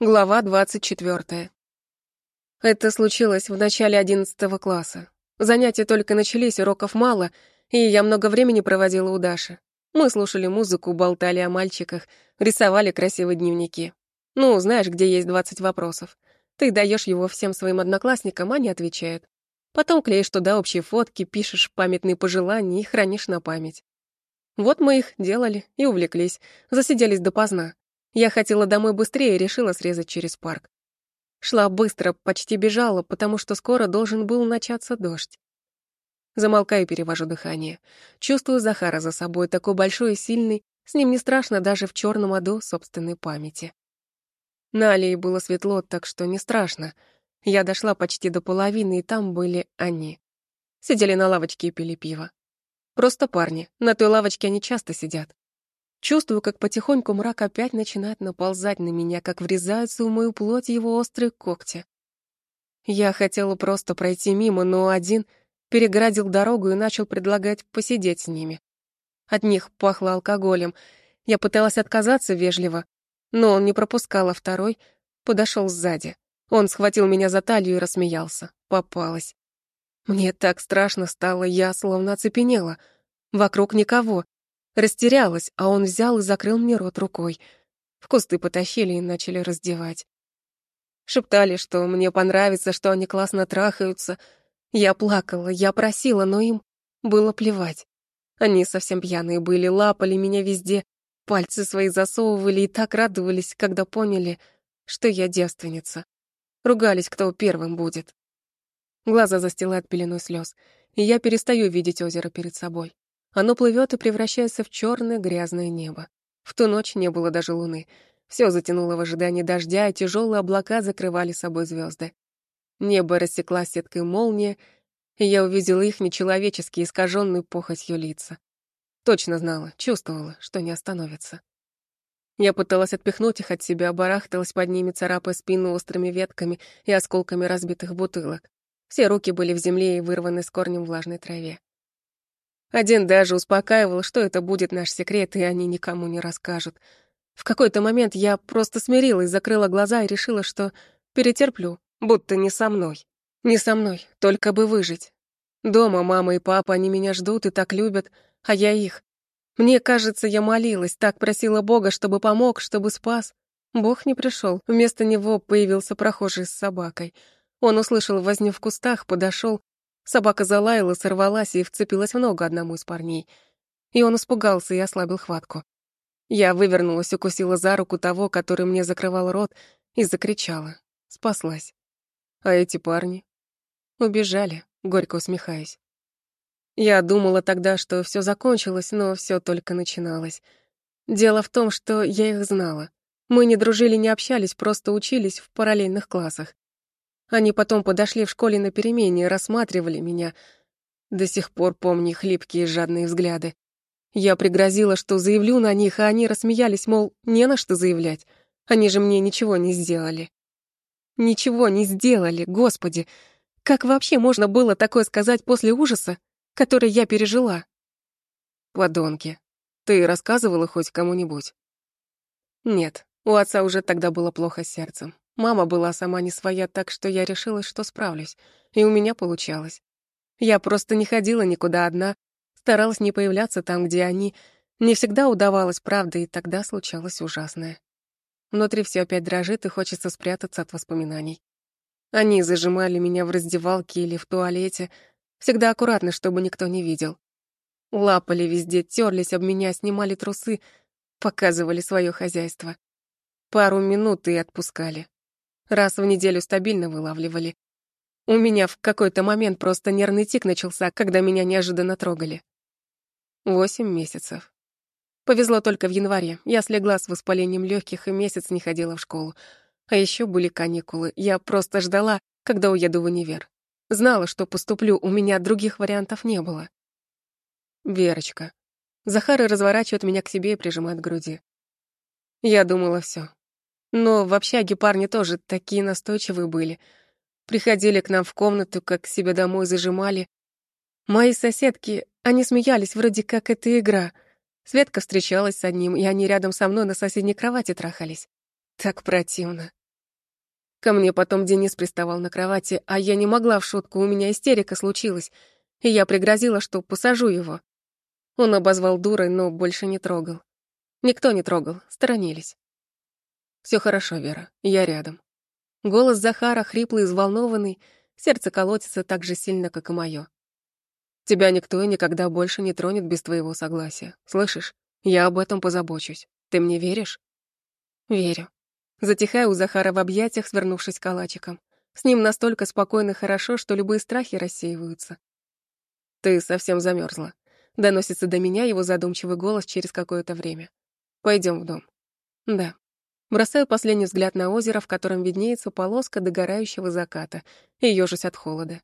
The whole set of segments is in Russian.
Глава 24. Это случилось в начале 11 класса. Занятия только начались, уроков мало, и я много времени проводила у Даши. Мы слушали музыку, болтали о мальчиках, рисовали красивые дневники. Ну, знаешь, где есть 20 вопросов. Ты даешь его всем своим одноклассникам, они отвечают. Потом клеишь туда общие фотки, пишешь памятные пожелания и хранишь на память. Вот мы их делали и увлеклись, засиделись допоздна. Я хотела домой быстрее и решила срезать через парк. Шла быстро, почти бежала, потому что скоро должен был начаться дождь. Замолкаю перевожу дыхание. Чувствую Захара за собой, такой большой и сильный, с ним не страшно даже в черном аду собственной памяти. На аллее было светло, так что не страшно. Я дошла почти до половины, и там были они. Сидели на лавочке и пили пиво. Просто парни, на той лавочке они часто сидят. Чувствую, как потихоньку мрак опять начинает наползать на меня, как врезаются в мою плоть его острые когти. Я хотела просто пройти мимо, но один переградил дорогу и начал предлагать посидеть с ними. От них пахло алкоголем. Я пыталась отказаться вежливо, но он не пропускал, а второй подошел сзади. Он схватил меня за талию и рассмеялся. Попалась. Мне так страшно стало, я словно оцепенела. Вокруг никого, Растерялась, а он взял и закрыл мне рот рукой. В кусты потащили и начали раздевать. Шептали, что мне понравится, что они классно трахаются. Я плакала, я просила, но им было плевать. Они совсем пьяные были, лапали меня везде, пальцы свои засовывали и так радовались, когда поняли, что я девственница. Ругались, кто первым будет. Глаза застилают пеленой слез, и я перестаю видеть озеро перед собой. Оно плывет и превращается в черное грязное небо. В ту ночь не было даже луны. Все затянуло в ожидании дождя, и тяжелые облака закрывали собой звезды. Небо рассекла сеткой молния, и я увидела их нечеловеческие, искаженные похотью лица. Точно знала, чувствовала, что не остановится. Я пыталась отпихнуть их от себя, барахталась под ними, царапая спину острыми ветками и осколками разбитых бутылок. Все руки были в земле и вырваны с корнем влажной траве. Один даже успокаивал, что это будет наш секрет, и они никому не расскажут. В какой-то момент я просто смирилась, закрыла глаза и решила, что перетерплю, будто не со мной. Не со мной, только бы выжить. Дома мама и папа, они меня ждут и так любят, а я их. Мне кажется, я молилась, так просила Бога, чтобы помог, чтобы спас. Бог не пришел. Вместо него появился прохожий с собакой. Он услышал возню в кустах, подошел, Собака залаяла, сорвалась и вцепилась в ногу одному из парней. И он испугался и ослабил хватку. Я вывернулась, укусила за руку того, который мне закрывал рот, и закричала. Спаслась. А эти парни? Убежали, горько усмехаясь. Я думала тогда, что все закончилось, но все только начиналось. Дело в том, что я их знала. Мы не дружили, не общались, просто учились в параллельных классах. Они потом подошли в школе на перемене и рассматривали меня. До сих пор помню их липкие жадные взгляды. Я пригрозила, что заявлю на них, а они рассмеялись, мол, не на что заявлять. Они же мне ничего не сделали. Ничего не сделали, господи. Как вообще можно было такое сказать после ужаса, который я пережила? Подонки. Ты рассказывала хоть кому-нибудь? Нет, у отца уже тогда было плохо сердцем. Мама была сама не своя, так что я решила, что справлюсь. И у меня получалось. Я просто не ходила никуда одна, старалась не появляться там, где они. Не всегда удавалось, правда, и тогда случалось ужасное. Внутри все опять дрожит, и хочется спрятаться от воспоминаний. Они зажимали меня в раздевалке или в туалете, всегда аккуратно, чтобы никто не видел. Лапали везде, терлись об меня, снимали трусы, показывали свое хозяйство. Пару минут и отпускали. Раз в неделю стабильно вылавливали. У меня в какой-то момент просто нервный тик начался, когда меня неожиданно трогали. Восемь месяцев. Повезло только в январе. Я слегла с воспалением легких и месяц не ходила в школу. А еще были каникулы. Я просто ждала, когда уеду в универ. Знала, что поступлю, у меня других вариантов не было. Верочка. Захар разворачивает меня к себе и прижимает к груди. Я думала, все, но в общаге парни тоже такие настойчивые были. Приходили к нам в комнату, как к себе домой зажимали. Мои соседки, они смеялись, вроде как это игра. Светка встречалась с одним, и они рядом со мной на соседней кровати трахались. Так противно. Ко мне потом Денис приставал на кровати, а я не могла в шутку, у меня истерика случилась, и я пригрозила, что посажу его. Он обозвал дурой, но больше не трогал. Никто не трогал, сторонились. Все хорошо, Вера, я рядом. Голос Захара хриплый и взволнованный, сердце колотится так же сильно, как и мое. Тебя никто и никогда больше не тронет без твоего согласия. Слышишь? Я об этом позабочусь. Ты мне веришь? Верю. Затихаю у Захара в объятиях, свернувшись калачиком. С ним настолько спокойно и хорошо, что любые страхи рассеиваются. Ты совсем замерзла. Доносится до меня его задумчивый голос через какое-то время. Пойдем в дом. Да. Бросаю последний взгляд на озеро, в котором виднеется полоска догорающего заката, и ёжусь от холода.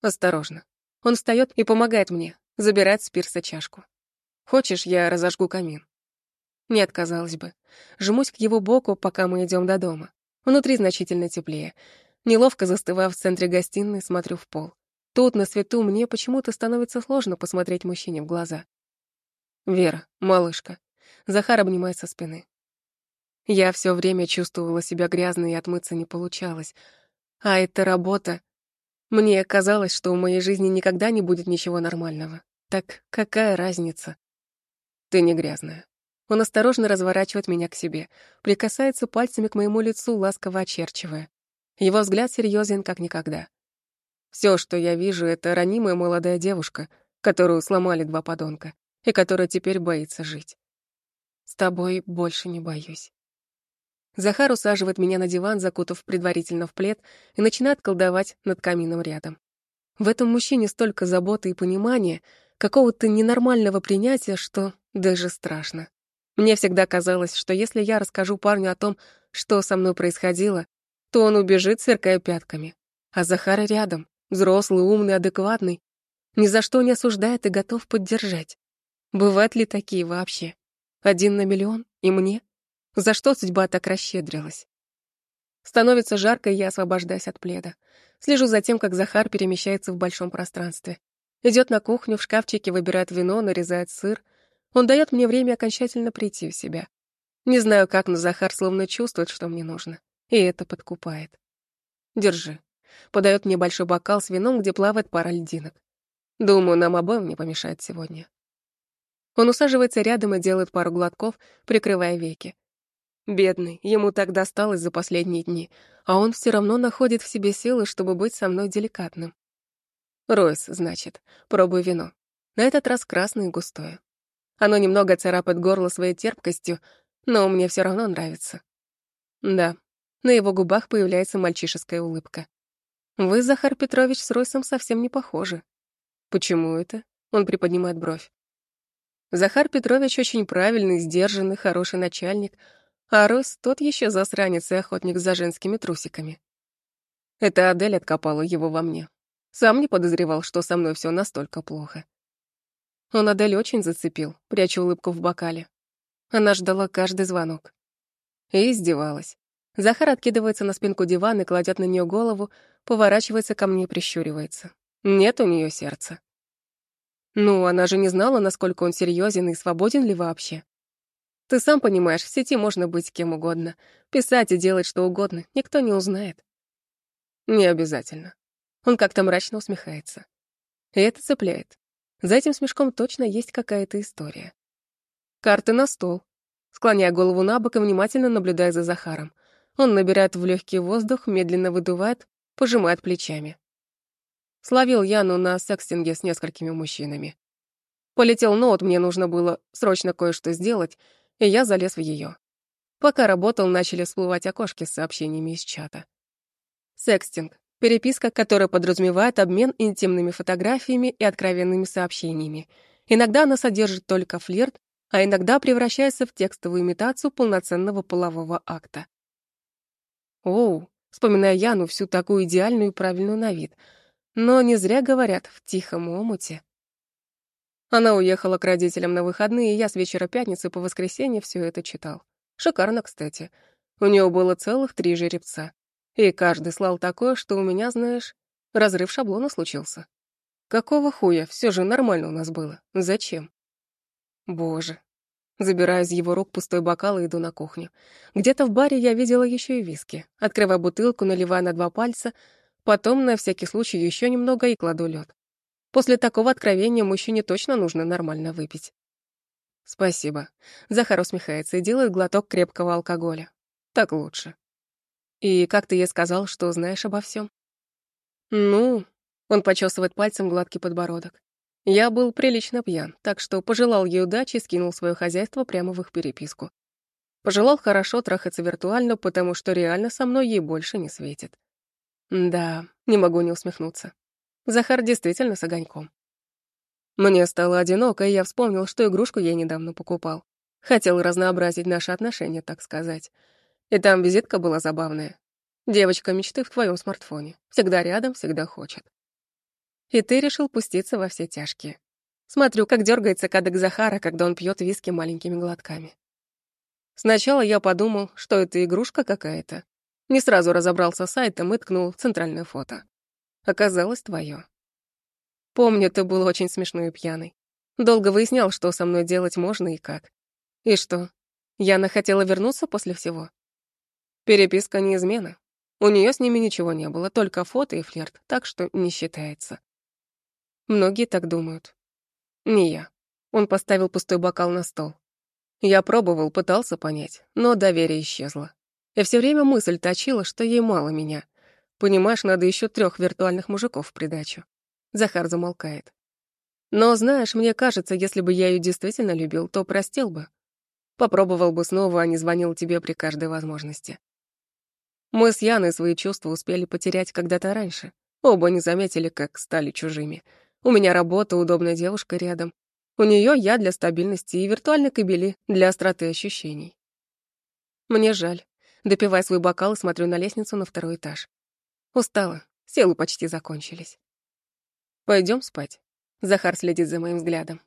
Осторожно. Он встает и помогает мне, забирает с пирса чашку. Хочешь, я разожгу камин? Не отказалась бы. Жмусь к его боку, пока мы идем до дома. Внутри значительно теплее. Неловко застывая в центре гостиной, смотрю в пол. Тут, на свету, мне почему-то становится сложно посмотреть мужчине в глаза. Вера, малышка. Захар обнимает со спины. Я все время чувствовала себя грязной и отмыться не получалось. А эта работа... Мне казалось, что в моей жизни никогда не будет ничего нормального. Так какая разница? Ты не грязная. Он осторожно разворачивает меня к себе, прикасается пальцами к моему лицу, ласково очерчивая. Его взгляд серьезен, как никогда. Все, что я вижу, это ранимая молодая девушка, которую сломали два подонка, и которая теперь боится жить. С тобой больше не боюсь. Захар усаживает меня на диван, закутав предварительно в плед, и начинает колдовать над камином рядом. В этом мужчине столько заботы и понимания, какого-то ненормального принятия, что даже страшно. Мне всегда казалось, что если я расскажу парню о том, что со мной происходило, то он убежит, сверкая пятками. А Захар рядом, взрослый, умный, адекватный, ни за что не осуждает и готов поддержать. Бывают ли такие вообще? Один на миллион? И мне? За что судьба так расщедрилась? Становится жарко, и я освобождаюсь от пледа. Слежу за тем, как Захар перемещается в большом пространстве. Идет на кухню, в шкафчике выбирает вино, нарезает сыр. Он дает мне время окончательно прийти в себя. Не знаю как, но Захар словно чувствует, что мне нужно. И это подкупает. Держи. Подает мне большой бокал с вином, где плавает пара льдинок. Думаю, нам обоим не помешает сегодня. Он усаживается рядом и делает пару глотков, прикрывая веки. Бедный, ему так досталось за последние дни, а он все равно находит в себе силы, чтобы быть со мной деликатным. Ройс, значит, пробуй вино. На этот раз красное и густое. Оно немного царапает горло своей терпкостью, но мне все равно нравится. Да, на его губах появляется мальчишеская улыбка. Вы, Захар Петрович, с Ройсом совсем не похожи. Почему это? Он приподнимает бровь. Захар Петрович очень правильный, сдержанный, хороший начальник — а Рос тот еще засранец и охотник за женскими трусиками. Это Адель откопала его во мне. Сам не подозревал, что со мной все настолько плохо. Он Адель очень зацепил, пряча улыбку в бокале. Она ждала каждый звонок. И издевалась. Захар откидывается на спинку дивана и кладет на нее голову, поворачивается ко мне и прищуривается. Нет у нее сердца. Ну, она же не знала, насколько он серьезен и свободен ли вообще. Ты сам понимаешь, в сети можно быть кем угодно. Писать и делать что угодно, никто не узнает. Не обязательно. Он как-то мрачно усмехается. И это цепляет. За этим смешком точно есть какая-то история. Карты на стол. Склоняя голову на бок и внимательно наблюдая за Захаром. Он набирает в легкий воздух, медленно выдувает, пожимает плечами. Словил Яну на секстинге с несколькими мужчинами. Полетел ноут, мне нужно было срочно кое-что сделать, и я залез в ее. Пока работал, начали всплывать окошки с сообщениями из чата. Секстинг — переписка, которая подразумевает обмен интимными фотографиями и откровенными сообщениями. Иногда она содержит только флирт, а иногда превращается в текстовую имитацию полноценного полового акта. Оу, вспоминая Яну всю такую идеальную и правильную на вид. Но не зря говорят «в тихом омуте». Она уехала к родителям на выходные, и я с вечера пятницы по воскресенье все это читал. Шикарно, кстати. У нее было целых три жеребца. И каждый слал такое, что у меня, знаешь, разрыв шаблона случился. Какого хуя? Все же нормально у нас было. Зачем? Боже. Забираю из его рук пустой бокал и иду на кухню. Где-то в баре я видела еще и виски. Открываю бутылку, наливаю на два пальца, потом на всякий случай еще немного и кладу лед. После такого откровения мужчине точно нужно нормально выпить. Спасибо. Захар усмехается и делает глоток крепкого алкоголя. Так лучше. И как ты ей сказал, что знаешь обо всем? Ну, он почесывает пальцем гладкий подбородок. Я был прилично пьян, так что пожелал ей удачи и скинул свое хозяйство прямо в их переписку. Пожелал хорошо трахаться виртуально, потому что реально со мной ей больше не светит. Да, не могу не усмехнуться. Захар действительно с огоньком. Мне стало одиноко, и я вспомнил, что игрушку я недавно покупал. Хотел разнообразить наши отношения, так сказать. И там визитка была забавная. Девочка мечты в твоем смартфоне. Всегда рядом, всегда хочет. И ты решил пуститься во все тяжкие. Смотрю, как дергается кадык Захара, когда он пьет виски маленькими глотками. Сначала я подумал, что это игрушка какая-то. Не сразу разобрался с сайтом и ткнул в центральное фото. Оказалось, твое. Помню, ты был очень смешной и пьяный. Долго выяснял, что со мной делать можно и как. И что, Яна хотела вернуться после всего? Переписка не измена. У нее с ними ничего не было, только фото и флирт, так что не считается. Многие так думают. Не я. Он поставил пустой бокал на стол. Я пробовал, пытался понять, но доверие исчезло. И все время мысль точила, что ей мало меня. Понимаешь, надо еще трех виртуальных мужиков в придачу. Захар замолкает. Но, знаешь, мне кажется, если бы я ее действительно любил, то простил бы. Попробовал бы снова, а не звонил тебе при каждой возможности. Мы с Яной свои чувства успели потерять когда-то раньше. Оба не заметили, как стали чужими. У меня работа, удобная девушка рядом. У нее я для стабильности и виртуальной кабели для остроты ощущений. Мне жаль. Допивая свой бокал, смотрю на лестницу на второй этаж. Устала, силы почти закончились. Пойдем спать. Захар следит за моим взглядом.